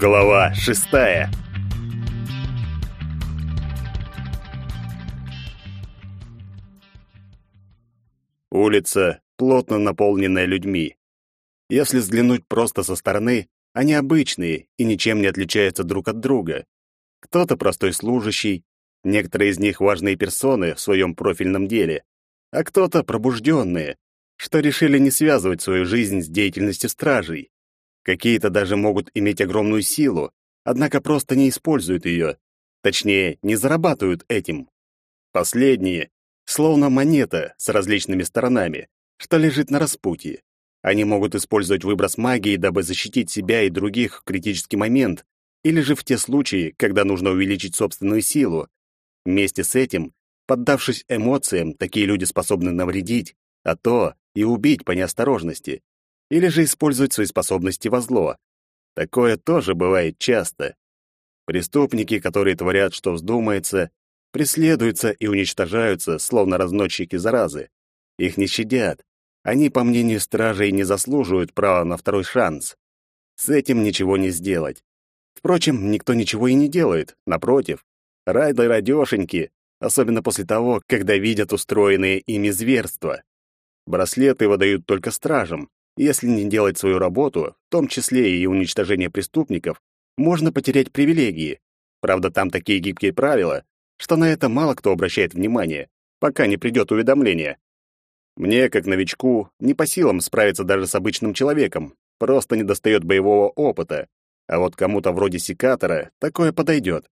Глава шестая. Улица, плотно наполненная людьми. Если взглянуть просто со стороны, они обычные и ничем не отличаются друг от друга. Кто-то простой служащий, некоторые из них важные персоны в своем профильном деле, а кто-то пробужденные, что решили не связывать свою жизнь с деятельностью стражей. Какие-то даже могут иметь огромную силу, однако просто не используют ее, точнее, не зарабатывают этим. Последние словно монета с различными сторонами, что лежит на распутье. Они могут использовать выброс магии, дабы защитить себя и других в критический момент, или же в те случаи, когда нужно увеличить собственную силу. Вместе с этим, поддавшись эмоциям, такие люди способны навредить, а то и убить по неосторожности, или же использовать свои способности во зло. Такое тоже бывает часто. Преступники, которые творят, что вздумается, преследуются и уничтожаются, словно разносчики заразы. Их не щадят. Они, по мнению стражей, не заслуживают права на второй шанс. С этим ничего не сделать. Впрочем, никто ничего и не делает. Напротив, райды радёшеньки, особенно после того, когда видят устроенные ими зверства. Браслеты выдают только стражам. Если не делать свою работу, в том числе и уничтожение преступников, можно потерять привилегии. Правда, там такие гибкие правила, что на это мало кто обращает внимание, пока не придет уведомление. Мне, как новичку, не по силам справиться даже с обычным человеком, просто недостает боевого опыта, а вот кому-то вроде секатора такое подойдет.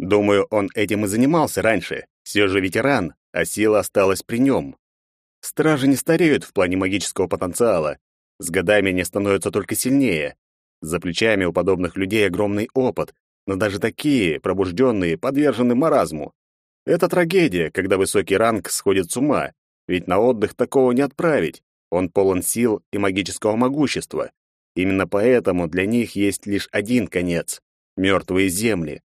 Думаю, он этим и занимался раньше, все же ветеран, а сила осталась при нем. Стражи не стареют в плане магического потенциала. С годами они становятся только сильнее. За плечами у подобных людей огромный опыт, но даже такие, пробужденные, подвержены маразму. Это трагедия, когда высокий ранг сходит с ума, ведь на отдых такого не отправить. Он полон сил и магического могущества. Именно поэтому для них есть лишь один конец — мертвые земли.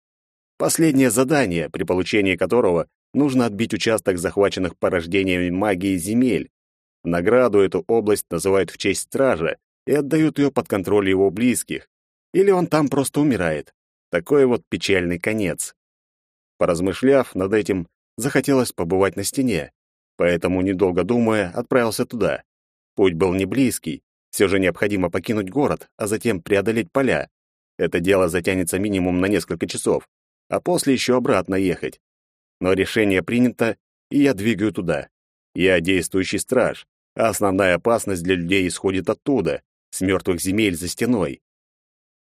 Последнее задание, при получении которого нужно отбить участок захваченных порождениями магии земель. Награду эту область называют в честь стража и отдают ее под контроль его близких. Или он там просто умирает. Такой вот печальный конец. Поразмышляв над этим, захотелось побывать на стене, поэтому, недолго думая, отправился туда. Путь был не близкий, все же необходимо покинуть город, а затем преодолеть поля. Это дело затянется минимум на несколько часов, а после еще обратно ехать. Но решение принято, и я двигаю туда. Я действующий страж, а основная опасность для людей исходит оттуда, с мертвых земель за стеной.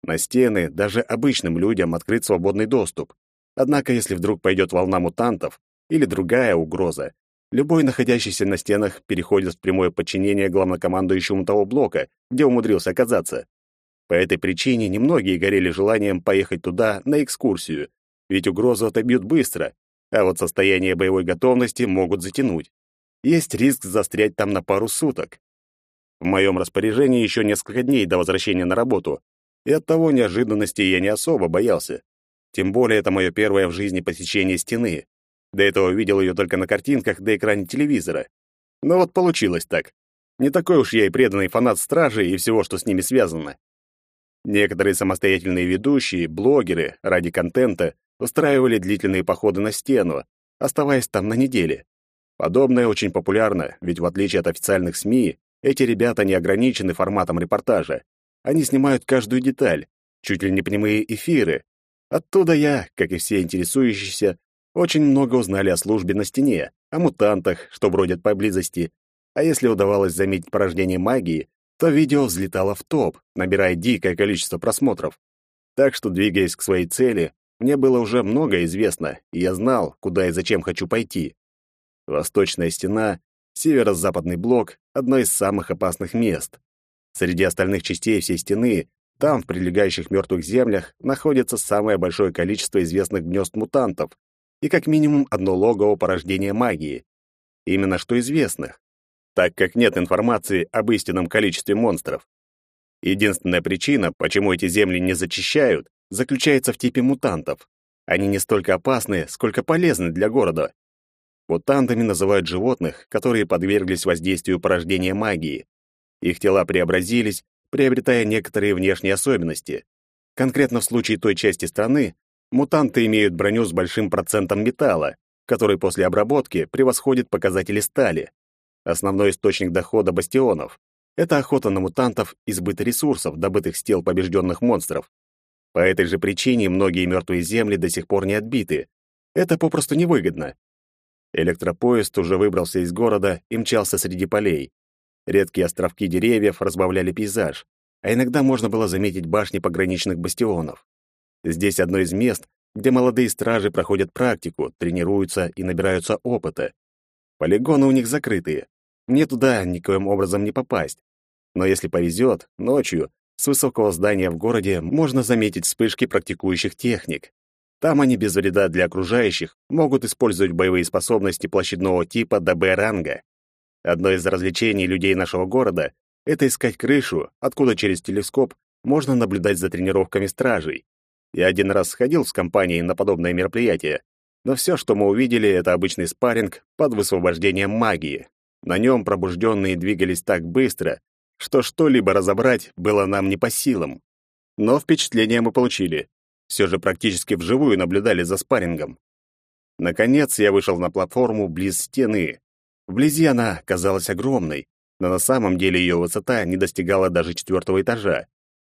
На стены даже обычным людям открыт свободный доступ. Однако, если вдруг пойдет волна мутантов или другая угроза, любой находящийся на стенах переходит в прямое подчинение главнокомандующему того блока, где умудрился оказаться. По этой причине немногие горели желанием поехать туда на экскурсию, ведь угрозу отобьют быстро, а вот состояние боевой готовности могут затянуть. Есть риск застрять там на пару суток. В моем распоряжении еще несколько дней до возвращения на работу, и от того неожиданности я не особо боялся. Тем более это мое первое в жизни посещение стены. До этого видел ее только на картинках на экране телевизора. Но вот получилось так. Не такой уж я и преданный фанат стражи и всего, что с ними связано. Некоторые самостоятельные ведущие, блогеры ради контента устраивали длительные походы на стену, оставаясь там на неделе. Подобное очень популярно, ведь в отличие от официальных СМИ, эти ребята не ограничены форматом репортажа. Они снимают каждую деталь, чуть ли не прямые эфиры. Оттуда я, как и все интересующиеся, очень много узнали о службе на стене, о мутантах, что бродят поблизости. А если удавалось заметить порождение магии, то видео взлетало в топ, набирая дикое количество просмотров. Так что, двигаясь к своей цели, мне было уже многое известно, и я знал, куда и зачем хочу пойти. Восточная стена, северо-западный блок — одно из самых опасных мест. Среди остальных частей всей стены, там, в прилегающих мертвых землях, находится самое большое количество известных гнезд мутантов и как минимум одно логово порождения магии. Именно что известных, так как нет информации об истинном количестве монстров. Единственная причина, почему эти земли не зачищают, заключается в типе мутантов. Они не столько опасны, сколько полезны для города. Мутантами называют животных, которые подверглись воздействию порождения магии. Их тела преобразились, приобретая некоторые внешние особенности. Конкретно в случае той части страны, мутанты имеют броню с большим процентом металла, который после обработки превосходит показатели стали. Основной источник дохода бастионов — это охота на мутантов и сбыт ресурсов, добытых с тел побежденных монстров. По этой же причине многие мертвые земли до сих пор не отбиты. Это попросту невыгодно. Электропоезд уже выбрался из города и мчался среди полей. Редкие островки деревьев разбавляли пейзаж, а иногда можно было заметить башни пограничных бастионов. Здесь одно из мест, где молодые стражи проходят практику, тренируются и набираются опыта. Полигоны у них закрытые. Мне туда никоим образом не попасть. Но если повезет, ночью с высокого здания в городе можно заметить вспышки практикующих техник. Там они без вреда для окружающих могут использовать боевые способности площадного типа до Б-ранга. Одно из развлечений людей нашего города — это искать крышу, откуда через телескоп можно наблюдать за тренировками стражей. Я один раз сходил с компанией на подобное мероприятие, но все, что мы увидели, это обычный спарринг под высвобождением магии. На нем пробужденные двигались так быстро, что что-либо разобрать было нам не по силам. Но впечатление мы получили. Все же практически вживую наблюдали за спаррингом. Наконец я вышел на платформу близ стены. Вблизи она казалась огромной, но на самом деле ее высота не достигала даже четвертого этажа.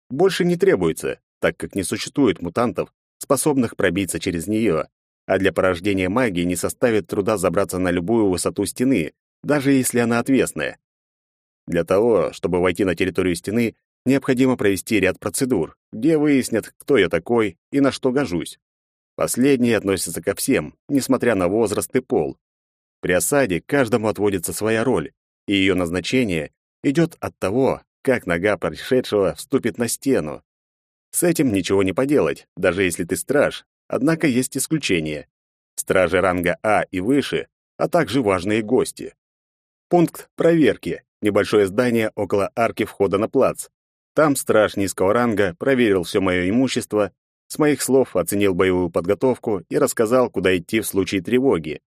Больше не требуется, так как не существует мутантов, способных пробиться через нее, а для порождения магии не составит труда забраться на любую высоту стены, даже если она отвесная. Для того, чтобы войти на территорию стены, необходимо провести ряд процедур, где выяснят, кто я такой и на что гожусь. Последние относятся ко всем, несмотря на возраст и пол. При осаде каждому отводится своя роль, и ее назначение идет от того, как нога пришедшего вступит на стену. С этим ничего не поделать, даже если ты страж, однако есть исключения. Стражи ранга А и выше, а также важные гости. Пункт проверки. Небольшое здание около арки входа на плац. Там страж низкого ранга проверил все мое имущество, с моих слов оценил боевую подготовку и рассказал, куда идти в случае тревоги.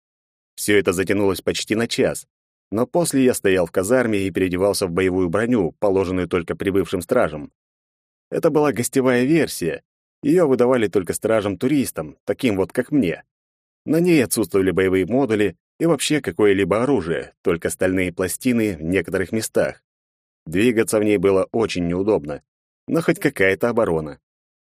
Все это затянулось почти на час, но после я стоял в казарме и переодевался в боевую броню, положенную только прибывшим стражам. Это была гостевая версия. Ее выдавали только стражам-туристам, таким вот, как мне. На ней отсутствовали боевые модули и вообще какое-либо оружие, только стальные пластины в некоторых местах. Двигаться в ней было очень неудобно, но хоть какая-то оборона.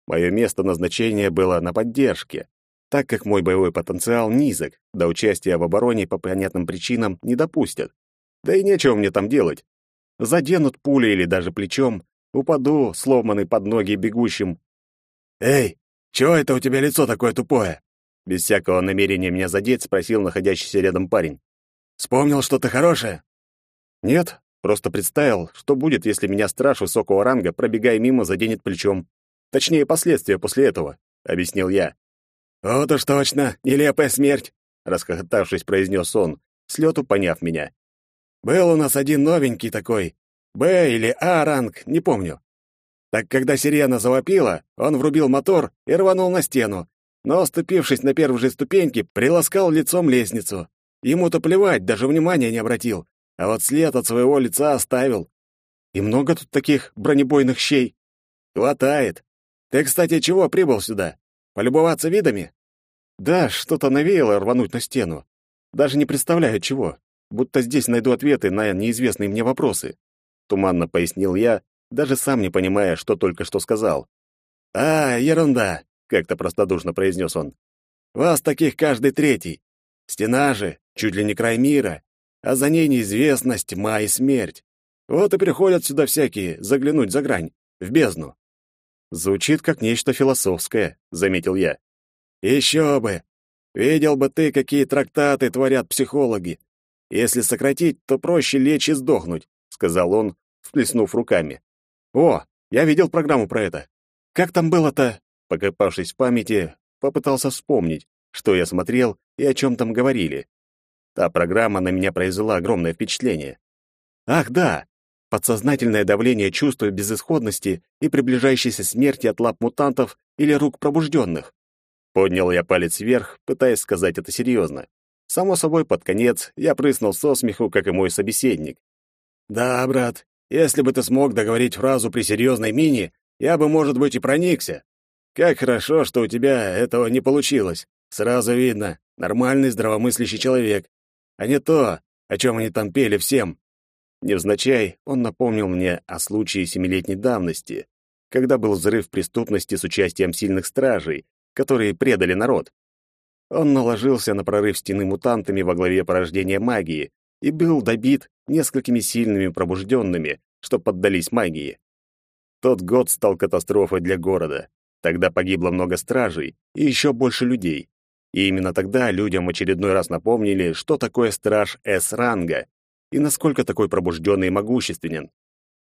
Мое место назначения было на поддержке, так как мой боевой потенциал низок, до участия в обороне по понятным причинам не допустят. Да и нечего мне там делать. Заденут пулей или даже плечом, Упаду, сломанный под ноги бегущим. «Эй, чего это у тебя лицо такое тупое?» Без всякого намерения меня задеть, спросил находящийся рядом парень. «Вспомнил что-то хорошее?» «Нет, просто представил, что будет, если меня страж высокого ранга, пробегая мимо, заденет плечом. Точнее, последствия после этого», — объяснил я. «Вот уж точно, нелепая смерть!» — расхохотавшись, произнес он, слету поняв меня. «Был у нас один новенький такой, Б или А ранг, не помню. Так когда сирена завопила, он врубил мотор и рванул на стену, но, оступившись на первой же ступеньке, приласкал лицом лестницу. Ему-то плевать, даже внимания не обратил, а вот след от своего лица оставил. И много тут таких бронебойных щей? Хватает. Ты, кстати, чего прибыл сюда? Полюбоваться видами? Да, что-то навеяло рвануть на стену. Даже не представляю, чего. Будто здесь найду ответы на неизвестные мне вопросы туманно пояснил я, даже сам не понимая, что только что сказал. А, ерунда, как-то простодушно произнес он. Вас таких каждый третий. Стена же чуть ли не край мира, а за ней неизвестность, тьма и смерть. Вот и приходят сюда всякие заглянуть за грань, в бездну. Звучит как нечто философское, заметил я. Еще бы. Видел бы ты, какие трактаты творят психологи. Если сократить, то проще лечь и сдохнуть сказал он, всплеснув руками. О, я видел программу про это. Как там было-то? Покопавшись в памяти, попытался вспомнить, что я смотрел и о чем там говорили. Та программа на меня произвела огромное впечатление. Ах, да, подсознательное давление чувства безысходности и приближающейся смерти от лап мутантов или рук пробужденных. Поднял я палец вверх, пытаясь сказать это серьезно. Само собой, под конец я прыснул со смеху, как и мой собеседник. «Да, брат, если бы ты смог договорить фразу при серьезной мине, я бы, может быть, и проникся», Как хорошо, что у тебя этого не получилось. Сразу видно, нормальный здравомыслящий человек, а не то, о чем они там пели всем. Невзначай он напомнил мне о случае семилетней давности, когда был взрыв преступности с участием сильных стражей, которые предали народ. Он наложился на прорыв стены мутантами во главе порождения магии и был добит несколькими сильными пробужденными, что поддались магии. Тот год стал катастрофой для города. Тогда погибло много стражей и еще больше людей. И именно тогда людям в очередной раз напомнили, что такое страж С-ранга и насколько такой пробужденный могущественен.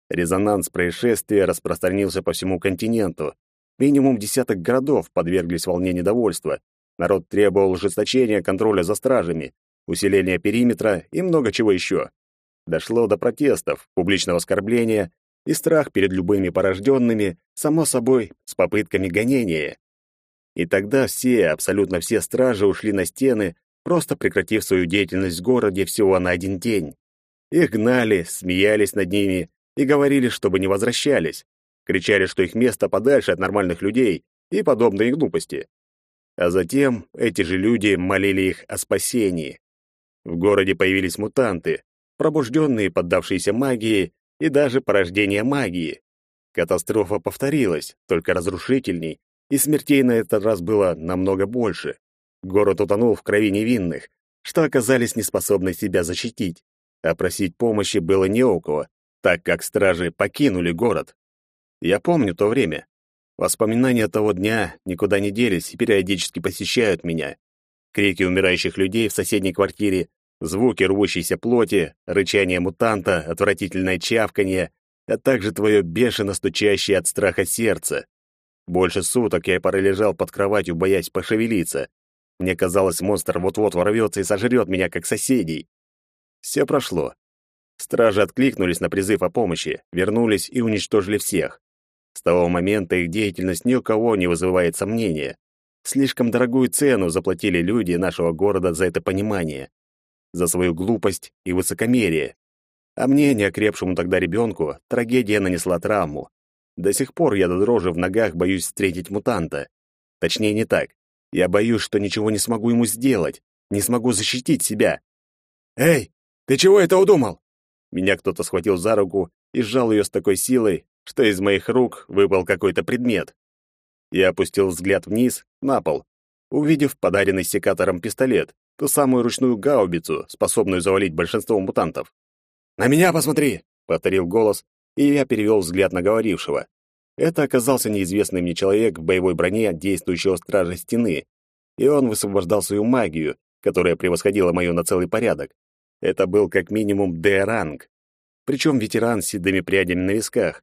Резонанс происшествия распространился по всему континенту. Минимум десяток городов подверглись волне недовольства. Народ требовал ужесточения контроля за стражами, усиления периметра и много чего еще. Дошло до протестов, публичного оскорбления и страх перед любыми порожденными, само собой, с попытками гонения. И тогда все, абсолютно все стражи ушли на стены, просто прекратив свою деятельность в городе всего на один день. Их гнали, смеялись над ними и говорили, чтобы не возвращались. Кричали, что их место подальше от нормальных людей и подобные глупости. А затем эти же люди молили их о спасении. В городе появились мутанты, пробужденные, поддавшиеся магии, и даже порождение магии. Катастрофа повторилась, только разрушительней, и смертей на этот раз было намного больше. Город утонул в крови невинных, что оказались неспособны себя защитить, а просить помощи было не у кого, так как стражи покинули город. Я помню то время. Воспоминания того дня никуда не делись и периодически посещают меня. Крики умирающих людей в соседней квартире, звуки рвущейся плоти, рычание мутанта, отвратительное чавканье, а также твое бешено стучащее от страха сердце. Больше суток я пролежал под кроватью, боясь пошевелиться. Мне казалось, монстр вот-вот ворвется и сожрет меня, как соседей. Все прошло. Стражи откликнулись на призыв о помощи, вернулись и уничтожили всех. С того момента их деятельность ни у кого не вызывает сомнения. Слишком дорогую цену заплатили люди нашего города за это понимание за свою глупость и высокомерие. А мне, неокрепшему тогда ребенку, трагедия нанесла травму. До сих пор я до дрожи в ногах боюсь встретить мутанта. Точнее, не так. Я боюсь, что ничего не смогу ему сделать, не смогу защитить себя. «Эй, ты чего это удумал?» Меня кто-то схватил за руку и сжал ее с такой силой, что из моих рук выпал какой-то предмет. Я опустил взгляд вниз, на пол, увидев подаренный секатором пистолет, ту самую ручную гаубицу, способную завалить большинство мутантов. «На меня посмотри!» — повторил голос, и я перевел взгляд на говорившего. Это оказался неизвестный мне человек в боевой броне действующего стража стены, и он высвобождал свою магию, которая превосходила мою на целый порядок. Это был как минимум Д-ранг, причем ветеран с седыми прядями на висках.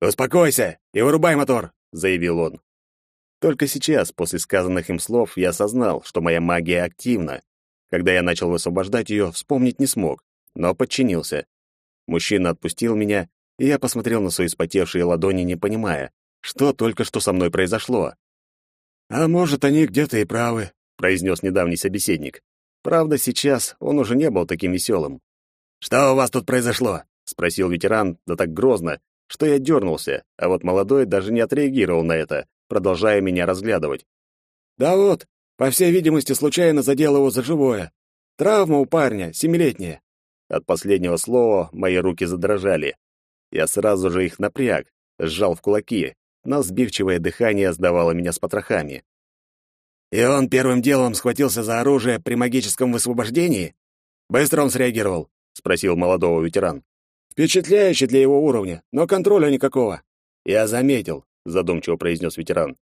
«Успокойся и вырубай мотор!» — заявил он. Только сейчас, после сказанных им слов, я осознал, что моя магия активна. Когда я начал высвобождать ее, вспомнить не смог, но подчинился. Мужчина отпустил меня, и я посмотрел на свои спотевшие ладони, не понимая, что только что со мной произошло. «А может, они где-то и правы», — произнес недавний собеседник. Правда, сейчас он уже не был таким веселым. «Что у вас тут произошло?» — спросил ветеран, да так грозно, что я дернулся, а вот молодой даже не отреагировал на это, продолжая меня разглядывать. «Да вот, по всей видимости, случайно задел его за живое. Травма у парня, семилетняя». От последнего слова мои руки задрожали. Я сразу же их напряг, сжал в кулаки, но сбивчивое дыхание сдавало меня с потрохами. «И он первым делом схватился за оружие при магическом высвобождении? Быстро он среагировал?» — спросил молодого ветеран. «Впечатляюще для его уровня, но контроля никакого». «Я заметил задумчиво произнес ветеран.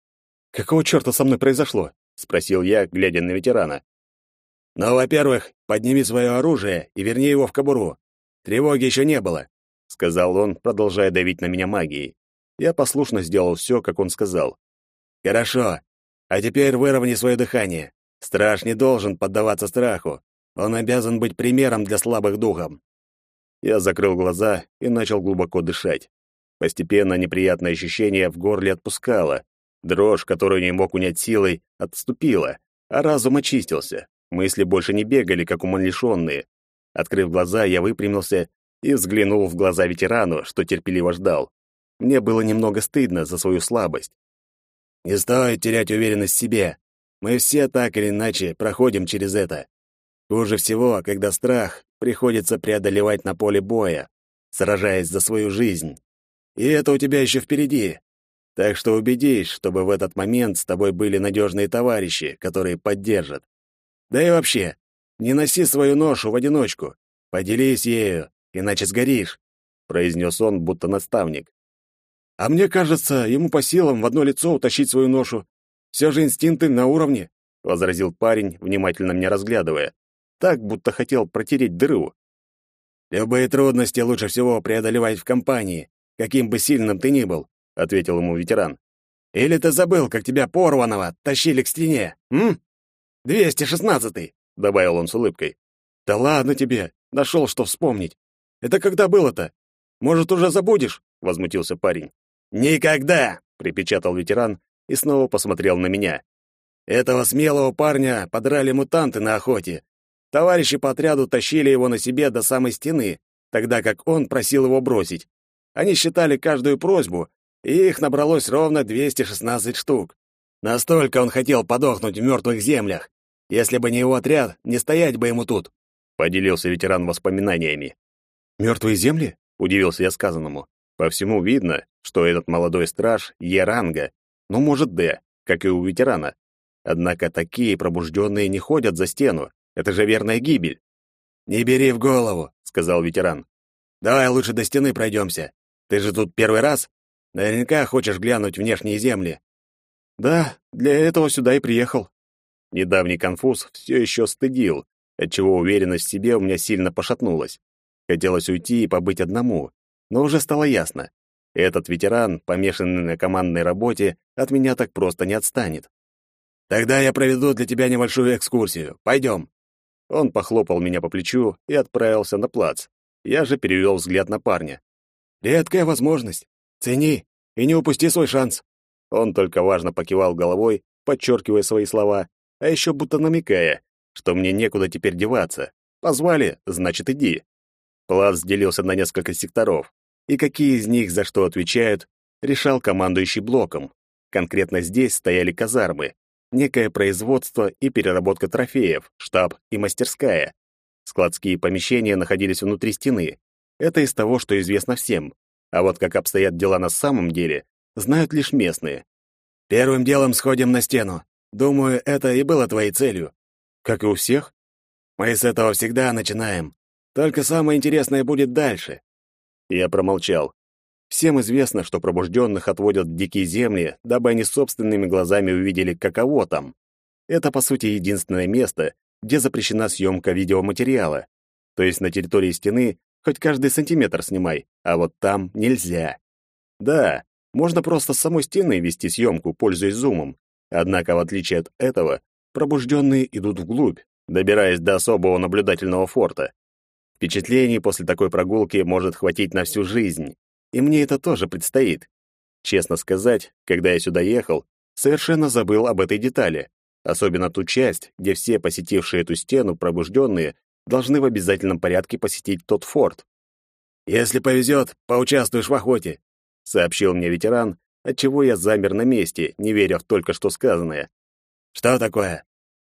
Какого чёрта со мной произошло? спросил я, глядя на ветерана. Ну, во-первых, подними свое оружие и верни его в кобуру. Тревоги еще не было, сказал он, продолжая давить на меня магией. Я послушно сделал все, как он сказал. Хорошо. А теперь выровняй свое дыхание. Страж не должен поддаваться страху. Он обязан быть примером для слабых духом. Я закрыл глаза и начал глубоко дышать. Постепенно неприятное ощущение в горле отпускало. Дрожь, которую не мог унять силой, отступила, а разум очистился. Мысли больше не бегали, как умалишенные. Открыв глаза, я выпрямился и взглянул в глаза ветерану, что терпеливо ждал. Мне было немного стыдно за свою слабость. Не стоит терять уверенность в себе. Мы все так или иначе проходим через это. Хуже всего, когда страх приходится преодолевать на поле боя, сражаясь за свою жизнь. И это у тебя еще впереди. Так что убедись, чтобы в этот момент с тобой были надежные товарищи, которые поддержат. Да и вообще, не носи свою ношу в одиночку. Поделись ею, иначе сгоришь, произнес он, будто наставник. А мне кажется, ему по силам в одно лицо утащить свою ношу. Все же инстинкты на уровне, возразил парень, внимательно меня разглядывая, так будто хотел протереть дыру. Любые трудности лучше всего преодолевать в компании, каким бы сильным ты ни был, ответил ему ветеран. Или ты забыл, как тебя порваного тащили к стене? М? Двести шестнадцатый, добавил он с улыбкой. Да ладно тебе, нашел что вспомнить. Это когда было-то? Может, уже забудешь? возмутился парень. Никогда, припечатал ветеран и снова посмотрел на меня. Этого смелого парня подрали мутанты на охоте. Товарищи по отряду тащили его на себе до самой стены, тогда как он просил его бросить. Они считали каждую просьбу, и их набралось ровно 216 штук. Настолько он хотел подохнуть в мертвых землях. Если бы не его отряд, не стоять бы ему тут, поделился ветеран воспоминаниями. Мертвые земли? удивился я сказанному. По всему видно, что этот молодой страж Е-ранга, ну, может, Д, как и у ветерана. Однако такие пробужденные не ходят за стену. Это же верная гибель. «Не бери в голову», — сказал ветеран. «Давай лучше до стены пройдемся. Ты же тут первый раз? Наверняка хочешь глянуть внешние земли». «Да, для этого сюда и приехал». Недавний конфуз все еще стыдил, отчего уверенность в себе у меня сильно пошатнулась. Хотелось уйти и побыть одному, но уже стало ясно. Этот ветеран, помешанный на командной работе, от меня так просто не отстанет. «Тогда я проведу для тебя небольшую экскурсию. Пойдем». Он похлопал меня по плечу и отправился на плац. Я же перевел взгляд на парня. «Редкая возможность. Цени и не упусти свой шанс». Он только важно покивал головой, подчеркивая свои слова, а еще будто намекая, что мне некуда теперь деваться. Позвали, значит, иди. Плац делился на несколько секторов, и какие из них за что отвечают, решал командующий блоком. Конкретно здесь стояли казармы, некое производство и переработка трофеев, штаб и мастерская. Складские помещения находились внутри стены. Это из того, что известно всем. А вот как обстоят дела на самом деле, знают лишь местные. Первым делом сходим на стену. Думаю, это и было твоей целью. Как и у всех? Мы с этого всегда начинаем. Только самое интересное будет дальше. Я промолчал. Всем известно, что пробужденных отводят в дикие земли, дабы они собственными глазами увидели, каково там. Это, по сути, единственное место, где запрещена съемка видеоматериала. То есть на территории стены хоть каждый сантиметр снимай, а вот там нельзя. Да, можно просто с самой стены вести съемку, пользуясь зумом. Однако, в отличие от этого, пробужденные идут вглубь, добираясь до особого наблюдательного форта. Впечатлений после такой прогулки может хватить на всю жизнь, и мне это тоже предстоит. Честно сказать, когда я сюда ехал, совершенно забыл об этой детали, особенно ту часть, где все посетившие эту стену пробужденные должны в обязательном порядке посетить тот форт. «Если повезет, поучаствуешь в охоте», — сообщил мне ветеран, отчего я замер на месте, не веря в только что сказанное. «Что такое?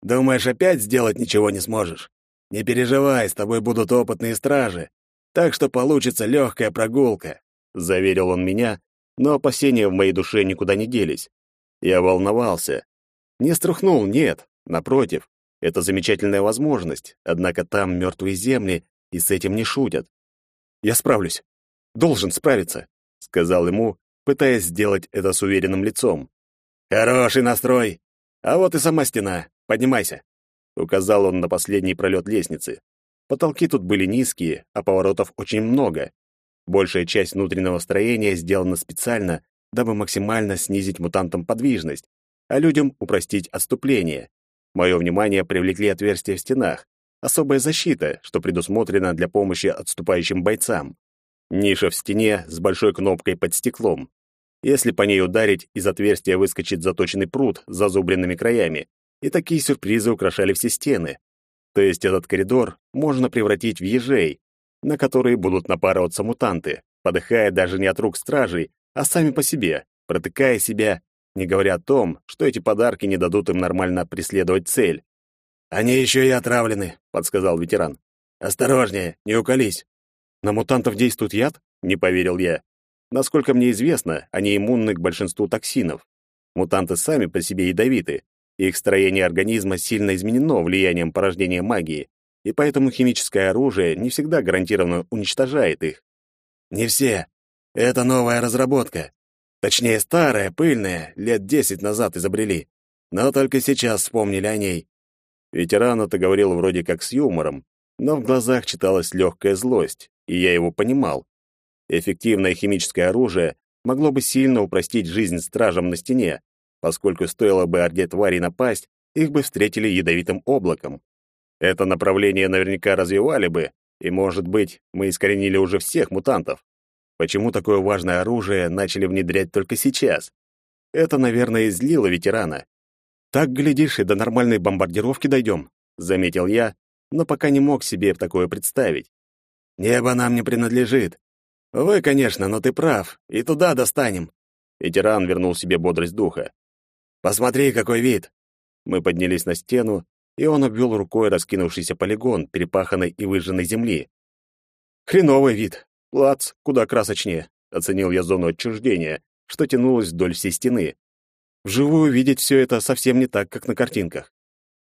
Думаешь, опять сделать ничего не сможешь?» Не переживай, с тобой будут опытные стражи, так что получится легкая прогулка», — заверил он меня, но опасения в моей душе никуда не делись. Я волновался. Не струхнул, нет, напротив, это замечательная возможность, однако там мертвые земли, и с этим не шутят. «Я справлюсь. Должен справиться», — сказал ему, пытаясь сделать это с уверенным лицом. «Хороший настрой. А вот и сама стена. Поднимайся». Указал он на последний пролет лестницы. Потолки тут были низкие, а поворотов очень много. Большая часть внутреннего строения сделана специально, дабы максимально снизить мутантам подвижность, а людям упростить отступление. Мое внимание привлекли отверстия в стенах, особая защита, что предусмотрена для помощи отступающим бойцам. Ниша в стене с большой кнопкой под стеклом. Если по ней ударить, из отверстия выскочит заточенный пруд с зазубренными краями, и такие сюрпризы украшали все стены. То есть этот коридор можно превратить в ежей, на которые будут напарываться мутанты, подыхая даже не от рук стражей, а сами по себе, протыкая себя не говоря о том, что эти подарки не дадут им нормально преследовать цель. «Они еще и отравлены», — подсказал ветеран. «Осторожнее, не уколись». «На мутантов действует яд?» — не поверил я. Насколько мне известно, они иммунны к большинству токсинов. Мутанты сами по себе ядовиты, их строение организма сильно изменено влиянием порождения магии, и поэтому химическое оружие не всегда гарантированно уничтожает их. «Не все. Это новая разработка. Точнее, старая, пыльная, лет десять назад изобрели. Но только сейчас вспомнили о ней». Ветеран это говорил вроде как с юмором, но в глазах читалась легкая злость, и я его понимал. Эффективное химическое оружие могло бы сильно упростить жизнь стражам на стене, поскольку стоило бы орде тварей напасть, их бы встретили ядовитым облаком. Это направление наверняка развивали бы, и, может быть, мы искоренили уже всех мутантов. Почему такое важное оружие начали внедрять только сейчас? Это, наверное, излило ветерана. Так, глядишь, и до нормальной бомбардировки дойдем, — заметил я, но пока не мог себе такое представить. «Небо нам не принадлежит. Вы, конечно, но ты прав, и туда достанем». Ветеран вернул себе бодрость духа. «Посмотри, какой вид!» Мы поднялись на стену, и он обвел рукой раскинувшийся полигон перепаханной и выжженной земли. «Хреновый вид. Плац куда красочнее», — оценил я зону отчуждения, что тянулась вдоль всей стены. Вживую видеть все это совсем не так, как на картинках.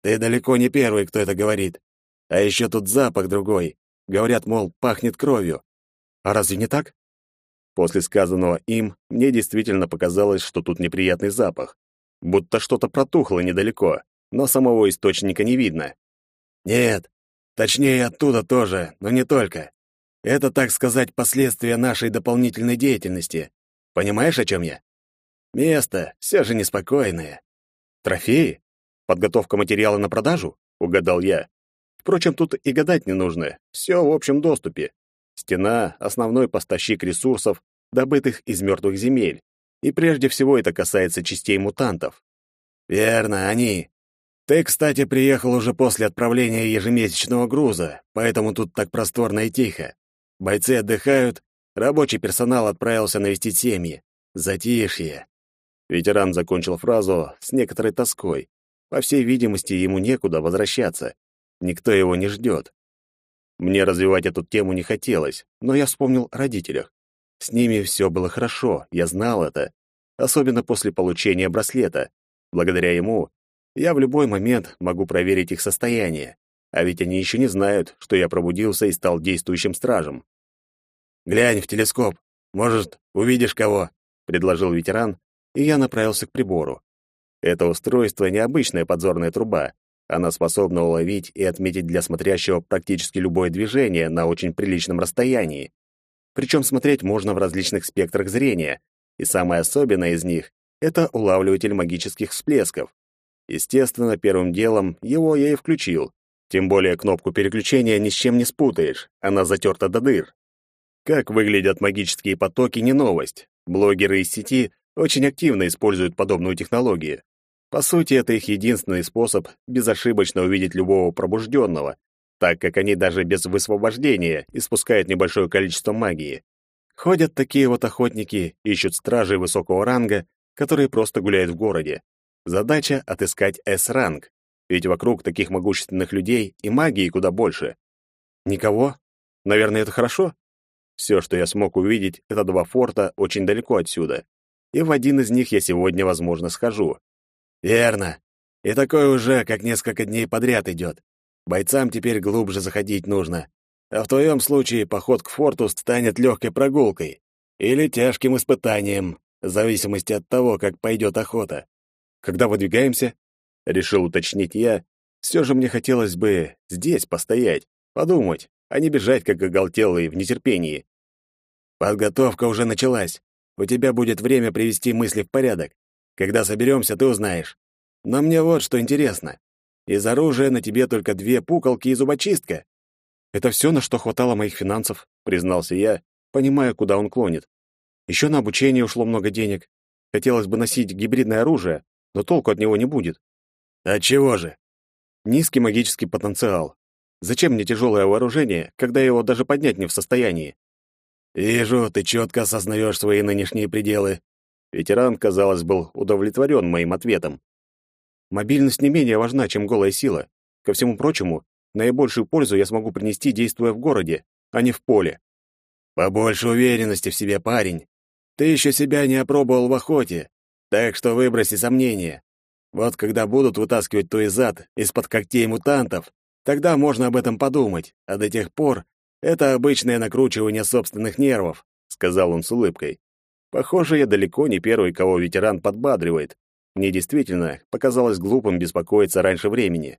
«Ты далеко не первый, кто это говорит. А еще тут запах другой. Говорят, мол, пахнет кровью. А разве не так?» После сказанного им, мне действительно показалось, что тут неприятный запах. Будто что-то протухло недалеко, но самого источника не видно. Нет, точнее оттуда тоже, но не только. Это, так сказать, последствия нашей дополнительной деятельности. Понимаешь, о чем я? Место все же неспокойное. Трофеи? Подготовка материала на продажу? Угадал я. Впрочем, тут и гадать не нужно. Все в общем доступе. Стена — основной поставщик ресурсов, добытых из мертвых земель. И прежде всего это касается частей мутантов. Верно, они. Ты, кстати, приехал уже после отправления ежемесячного груза, поэтому тут так просторно и тихо. Бойцы отдыхают, рабочий персонал отправился навестить семьи. Затишье. Ветеран закончил фразу с некоторой тоской. По всей видимости, ему некуда возвращаться. Никто его не ждет. Мне развивать эту тему не хотелось, но я вспомнил о родителях. С ними все было хорошо, я знал это. Особенно после получения браслета. Благодаря ему я в любой момент могу проверить их состояние. А ведь они еще не знают, что я пробудился и стал действующим стражем. «Глянь в телескоп. Может, увидишь кого?» — предложил ветеран, и я направился к прибору. Это устройство — необычная подзорная труба. Она способна уловить и отметить для смотрящего практически любое движение на очень приличном расстоянии. Причем смотреть можно в различных спектрах зрения, и самое особенное из них — это улавливатель магических всплесков. Естественно, первым делом его я и включил. Тем более кнопку переключения ни с чем не спутаешь, она затерта до дыр. Как выглядят магические потоки, не новость. Блогеры из сети очень активно используют подобную технологию. По сути, это их единственный способ безошибочно увидеть любого пробужденного, так как они даже без высвобождения испускают небольшое количество магии. Ходят такие вот охотники, ищут стражей высокого ранга, которые просто гуляют в городе. Задача — отыскать С-ранг, ведь вокруг таких могущественных людей и магии куда больше. Никого? Наверное, это хорошо? Все, что я смог увидеть, это два форта очень далеко отсюда. И в один из них я сегодня, возможно, схожу. Верно. И такое уже, как несколько дней подряд идет. Бойцам теперь глубже заходить нужно. А в твоем случае поход к форту станет легкой прогулкой или тяжким испытанием, в зависимости от того, как пойдет охота. Когда выдвигаемся? Решил уточнить я. Все же мне хотелось бы здесь постоять, подумать, а не бежать, как оголтелый, в нетерпении. Подготовка уже началась. У тебя будет время привести мысли в порядок. Когда соберемся, ты узнаешь. Но мне вот что интересно. Из оружия на тебе только две пуколки и зубочистка. Это все, на что хватало моих финансов, признался я, понимая, куда он клонит. Еще на обучение ушло много денег. Хотелось бы носить гибридное оружие, но толку от него не будет. От чего же? Низкий магический потенциал. Зачем мне тяжелое вооружение, когда его даже поднять не в состоянии? Вижу, ты четко осознаешь свои нынешние пределы. Ветеран, казалось, был удовлетворен моим ответом. Мобильность не менее важна, чем голая сила. Ко всему прочему, наибольшую пользу я смогу принести, действуя в городе, а не в поле. Побольше уверенности в себе, парень. Ты еще себя не опробовал в охоте, так что выброси сомнения. Вот когда будут вытаскивать твой зад из-под когтей мутантов, тогда можно об этом подумать, а до тех пор это обычное накручивание собственных нервов, сказал он с улыбкой. Похоже, я далеко не первый, кого ветеран подбадривает. Мне действительно показалось глупым беспокоиться раньше времени.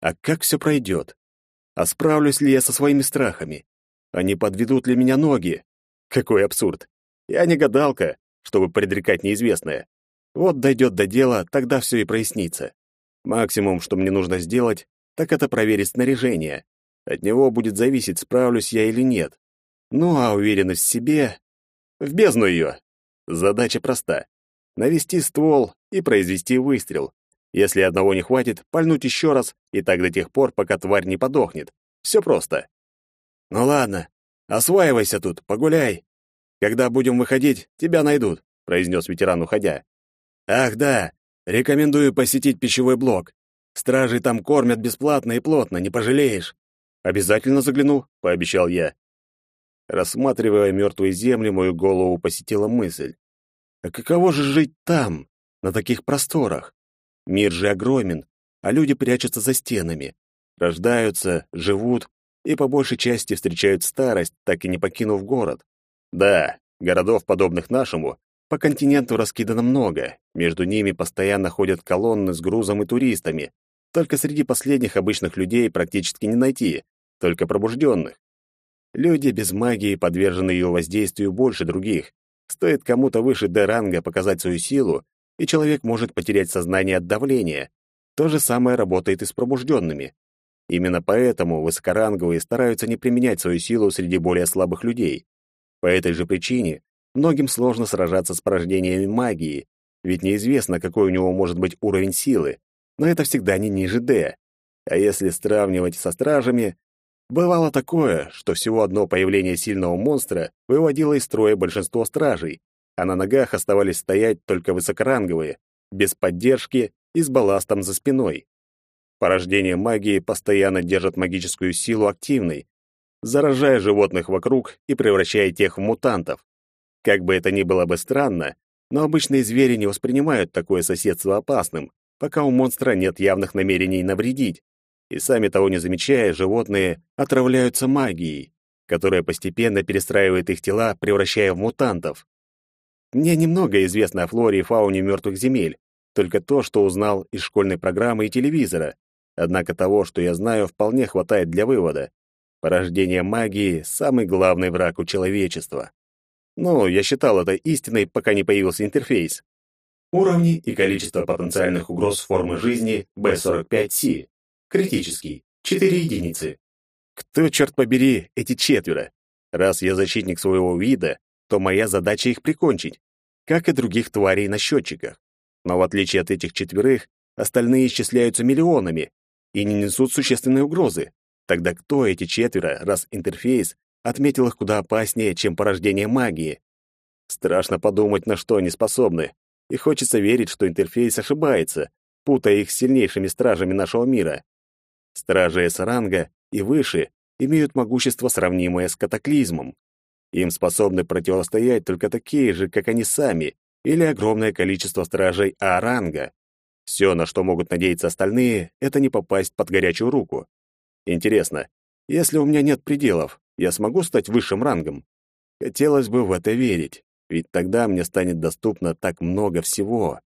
А как все пройдет? А справлюсь ли я со своими страхами? Они подведут ли меня ноги? Какой абсурд! Я не гадалка, чтобы предрекать неизвестное. Вот дойдет до дела, тогда все и прояснится. Максимум, что мне нужно сделать, так это проверить снаряжение. От него будет зависеть, справлюсь я или нет. Ну, а уверенность в себе... В бездну ее. Задача проста. Навести ствол и произвести выстрел. Если одного не хватит, пальнуть еще раз, и так до тех пор, пока тварь не подохнет. Все просто. Ну ладно, осваивайся тут, погуляй. Когда будем выходить, тебя найдут, произнес ветеран, уходя. Ах да, рекомендую посетить пищевой блок. Стражи там кормят бесплатно и плотно, не пожалеешь. Обязательно загляну, пообещал я. Рассматривая мертвые земли, мою голову посетила мысль. А каково же жить там, на таких просторах? Мир же огромен, а люди прячутся за стенами. Рождаются, живут и по большей части встречают старость, так и не покинув город. Да, городов, подобных нашему, по континенту раскидано много, между ними постоянно ходят колонны с грузом и туристами. Только среди последних обычных людей практически не найти, только пробужденных. Люди без магии подвержены ее воздействию больше других. Стоит кому-то выше Д-ранга показать свою силу, и человек может потерять сознание от давления. То же самое работает и с пробужденными. Именно поэтому высокоранговые стараются не применять свою силу среди более слабых людей. По этой же причине многим сложно сражаться с порождениями магии, ведь неизвестно, какой у него может быть уровень силы, но это всегда не ниже D. А если сравнивать со стражами, бывало такое, что всего одно появление сильного монстра выводило из строя большинство стражей, а на ногах оставались стоять только высокоранговые, без поддержки и с балластом за спиной. Порождение магии постоянно держит магическую силу активной, заражая животных вокруг и превращая тех в мутантов. Как бы это ни было бы странно, но обычные звери не воспринимают такое соседство опасным, пока у монстра нет явных намерений навредить. И сами того не замечая, животные отравляются магией, которая постепенно перестраивает их тела, превращая в мутантов. Мне немного известно о флоре и фауне мертвых земель, только то, что узнал из школьной программы и телевизора. Однако того, что я знаю, вполне хватает для вывода. Порождение магии — самый главный враг у человечества. Ну, я считал это истиной, пока не появился интерфейс. Уровни и количество потенциальных угроз формы жизни B45C. Критический. 4 единицы. Кто, черт побери, эти четверо? Раз я защитник своего вида, то моя задача их прикончить, как и других тварей на счетчиках. Но в отличие от этих четверых, остальные исчисляются миллионами и не несут существенной угрозы. Тогда кто эти четверо, раз интерфейс отметил их куда опаснее, чем порождение магии? Страшно подумать, на что они способны. И хочется верить, что интерфейс ошибается, путая их с сильнейшими стражами нашего мира. Стражи С-ранга и выше имеют могущество, сравнимое с катаклизмом. Им способны противостоять только такие же, как они сами, или огромное количество стражей А-ранга. Все, на что могут надеяться остальные, это не попасть под горячую руку. Интересно, если у меня нет пределов, я смогу стать высшим рангом? Хотелось бы в это верить, ведь тогда мне станет доступно так много всего.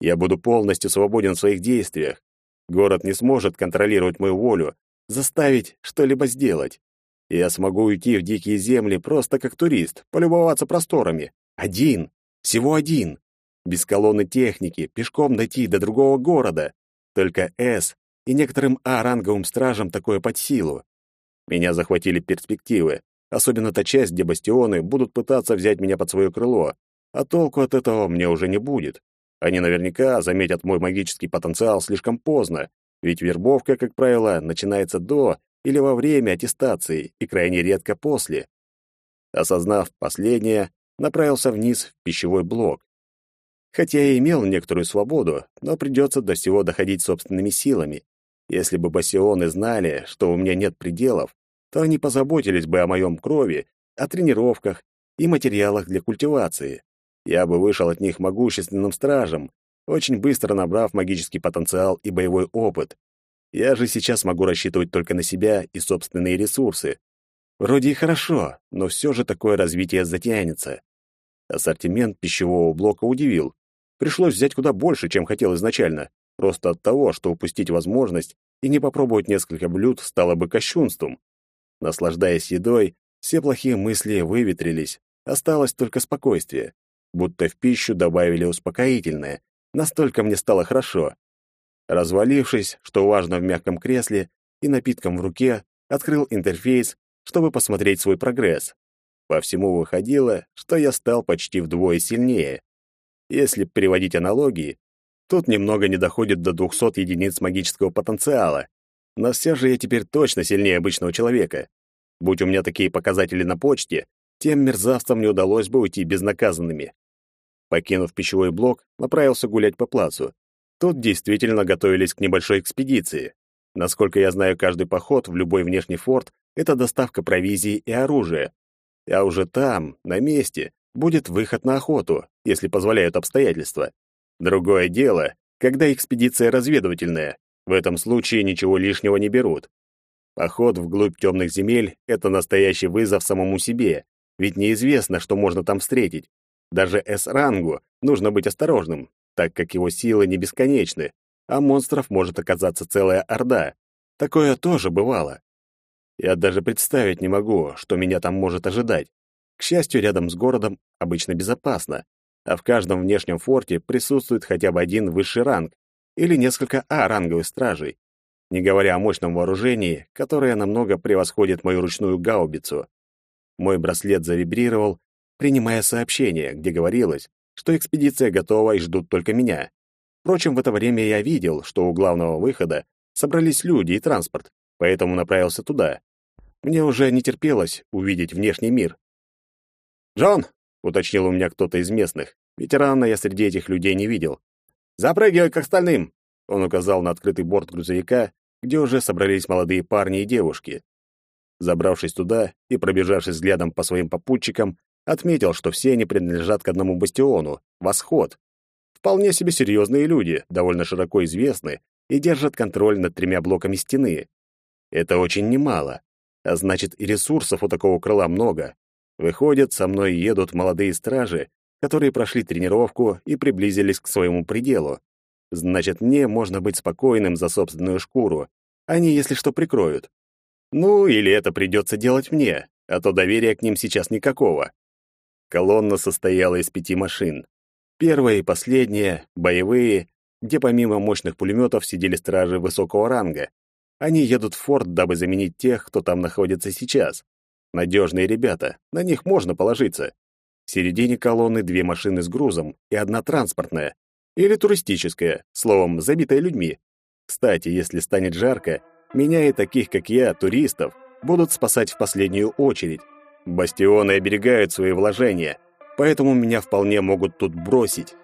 Я буду полностью свободен в своих действиях. Город не сможет контролировать мою волю, заставить что-либо сделать. Я смогу уйти в дикие земли просто как турист, полюбоваться просторами. Один. Всего один. Без колонны техники, пешком дойти до другого города. Только «С» и некоторым А-ранговым стражам такое под силу. Меня захватили перспективы, особенно та часть, где бастионы будут пытаться взять меня под свое крыло, а толку от этого мне уже не будет. Они наверняка заметят мой магический потенциал слишком поздно, ведь вербовка, как правило, начинается до или во время аттестации и крайне редко после. Осознав последнее, направился вниз в пищевой блок. Хотя я имел некоторую свободу, но придется до всего доходить собственными силами. Если бы басионы знали, что у меня нет пределов, то они позаботились бы о моем крови, о тренировках и материалах для культивации. Я бы вышел от них могущественным стражем, очень быстро набрав магический потенциал и боевой опыт. Я же сейчас могу рассчитывать только на себя и собственные ресурсы. Вроде и хорошо, но все же такое развитие затянется. Ассортимент пищевого блока удивил. Пришлось взять куда больше, чем хотел изначально, просто от того, что упустить возможность и не попробовать несколько блюд стало бы кощунством. Наслаждаясь едой, все плохие мысли выветрились, осталось только спокойствие, будто в пищу добавили успокоительное. Настолько мне стало хорошо. Развалившись, что важно в мягком кресле, и напитком в руке, открыл интерфейс, чтобы посмотреть свой прогресс. По всему выходило, что я стал почти вдвое сильнее. Если переводить аналогии, тут немного не доходит до 200 единиц магического потенциала, но все же я теперь точно сильнее обычного человека. Будь у меня такие показатели на почте, тем мерзавцам не удалось бы уйти безнаказанными. Покинув пищевой блок, направился гулять по плацу. Тут действительно готовились к небольшой экспедиции. Насколько я знаю, каждый поход в любой внешний форт — это доставка провизии и оружия. А уже там, на месте, будет выход на охоту, если позволяют обстоятельства. Другое дело, когда экспедиция разведывательная. В этом случае ничего лишнего не берут. Поход вглубь темных земель — это настоящий вызов самому себе, ведь неизвестно, что можно там встретить. Даже С-рангу нужно быть осторожным, так как его силы не бесконечны, а монстров может оказаться целая орда. Такое тоже бывало. Я даже представить не могу, что меня там может ожидать. К счастью, рядом с городом обычно безопасно, а в каждом внешнем форте присутствует хотя бы один высший ранг или несколько А-ранговых стражей, не говоря о мощном вооружении, которое намного превосходит мою ручную гаубицу. Мой браслет завибрировал, принимая сообщение, где говорилось, что экспедиция готова и ждут только меня. Впрочем, в это время я видел, что у главного выхода собрались люди и транспорт, поэтому направился туда. Мне уже не терпелось увидеть внешний мир. «Джон!» — уточнил у меня кто-то из местных. Ветерана я среди этих людей не видел. «Запрыгивай к остальным!» Он указал на открытый борт грузовика, где уже собрались молодые парни и девушки. Забравшись туда и пробежавшись взглядом по своим попутчикам, отметил, что все они принадлежат к одному бастиону — Восход. Вполне себе серьезные люди, довольно широко известны и держат контроль над тремя блоками стены. Это очень немало, а значит и ресурсов у такого крыла много. Выходит, со мной едут молодые стражи, которые прошли тренировку и приблизились к своему пределу. Значит, мне можно быть спокойным за собственную шкуру. Они, если что, прикроют. Ну, или это придется делать мне, а то доверия к ним сейчас никакого. Колонна состояла из пяти машин. Первая и последняя — боевые, где помимо мощных пулеметов сидели стражи высокого ранга. Они едут в форт, дабы заменить тех, кто там находится сейчас. Надежные ребята, на них можно положиться. В середине колонны две машины с грузом и одна транспортная. Или туристическая, словом, забитая людьми. Кстати, если станет жарко, меня и таких, как я, туристов, будут спасать в последнюю очередь. Бастионы оберегают свои вложения, поэтому меня вполне могут тут бросить.